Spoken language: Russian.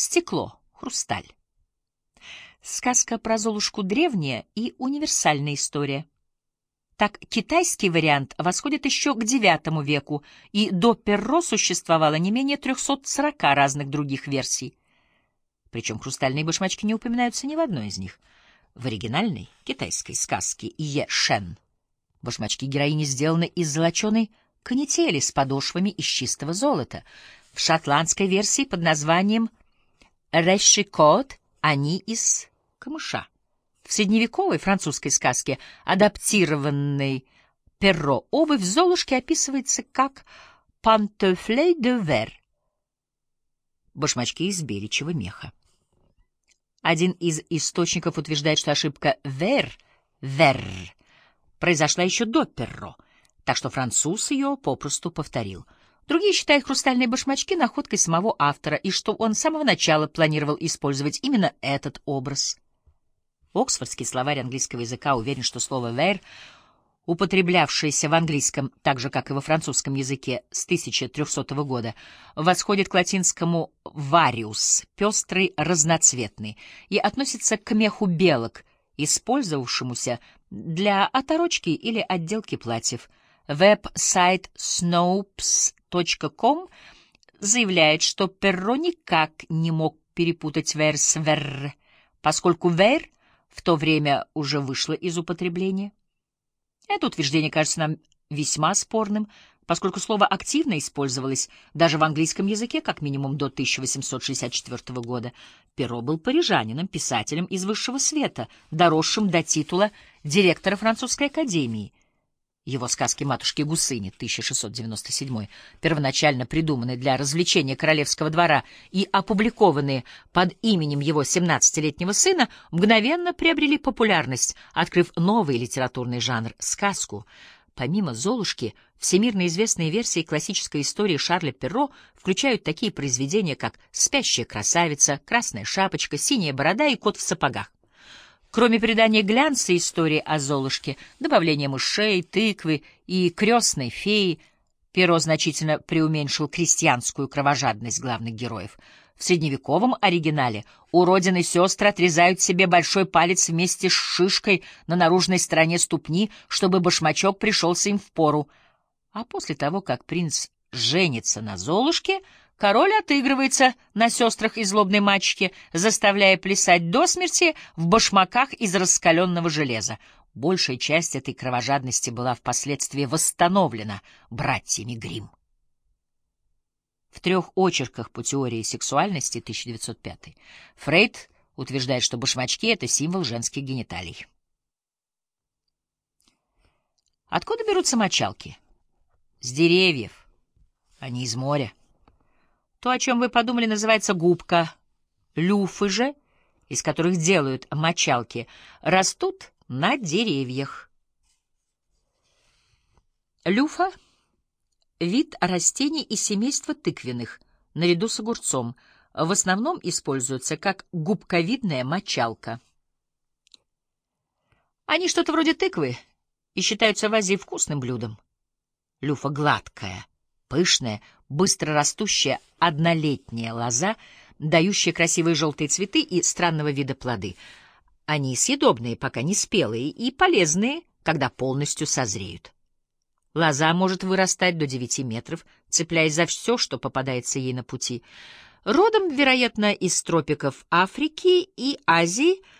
стекло, хрусталь. Сказка про Золушку древняя и универсальная история. Так китайский вариант восходит еще к IX веку, и до Перро существовало не менее 340 разных других версий. Причем хрустальные башмачки не упоминаются ни в одной из них. В оригинальной китайской сказке Е Шен башмачки героини сделаны из золоченой канители с подошвами из чистого золота. В шотландской версии под названием «Решикот» они из камыша. В средневековой французской сказке, адаптированной Перро, обувь Золушки описывается как «пантефлей де вер» — башмачки из беречьего меха. Один из источников утверждает, что ошибка «вер» — «вер» произошла еще до Перро, так что француз ее попросту повторил. Другие считают хрустальные башмачки находкой самого автора и что он с самого начала планировал использовать именно этот образ — Оксфордский словарь английского языка уверен, что слово «вейр», употреблявшееся в английском, так же, как и во французском языке с 1300 года, восходит к латинскому «varius» — пестрый, разноцветный, и относится к меху белок, использовавшемуся для оторочки или отделки платьев. Веб-сайт snopes.com заявляет, что Перро никак не мог перепутать «вер» с «верр», поскольку «вер» — в то время уже вышло из употребления. Это утверждение кажется нам весьма спорным, поскольку слово активно использовалось даже в английском языке как минимум до 1864 года. Перо был парижанином, писателем из высшего света, доросшим до титула директора французской академии — его сказки «Матушки Гусыни» 1697, первоначально придуманные для развлечения королевского двора и опубликованные под именем его 17-летнего сына, мгновенно приобрели популярность, открыв новый литературный жанр — сказку. Помимо «Золушки», всемирно известные версии классической истории Шарля Перро включают такие произведения, как «Спящая красавица», «Красная шапочка», «Синяя борода» и «Кот в сапогах». Кроме придания глянца истории о Золушке, добавления мышей, тыквы и крестной феи, Перо значительно преуменьшил крестьянскую кровожадность главных героев. В средневековом оригинале уродины сестры отрезают себе большой палец вместе с шишкой на наружной стороне ступни, чтобы башмачок пришелся им в пору. А после того, как принц женится на Золушке, Король отыгрывается на сестрах и злобной мачехе, заставляя плясать до смерти в башмаках из раскаленного железа. Большая часть этой кровожадности была впоследствии восстановлена братьями Грим. В трех очерках по теории сексуальности 1905 Фрейд утверждает, что башмачки — это символ женских гениталий. Откуда берутся мочалки? С деревьев, а не из моря. То, о чем вы подумали, называется губка. Люфы же, из которых делают мочалки, растут на деревьях. Люфа — вид растений из семейства тыквенных, наряду с огурцом. В основном используются как губковидная мочалка. Они что-то вроде тыквы и считаются в Азии вкусным блюдом. Люфа гладкая, пышная, быстро растущая однолетняя лоза, дающая красивые желтые цветы и странного вида плоды. Они съедобные, пока не спелые, и полезные, когда полностью созреют. Лоза может вырастать до 9 метров, цепляясь за все, что попадается ей на пути. Родом, вероятно, из тропиков Африки и Азии,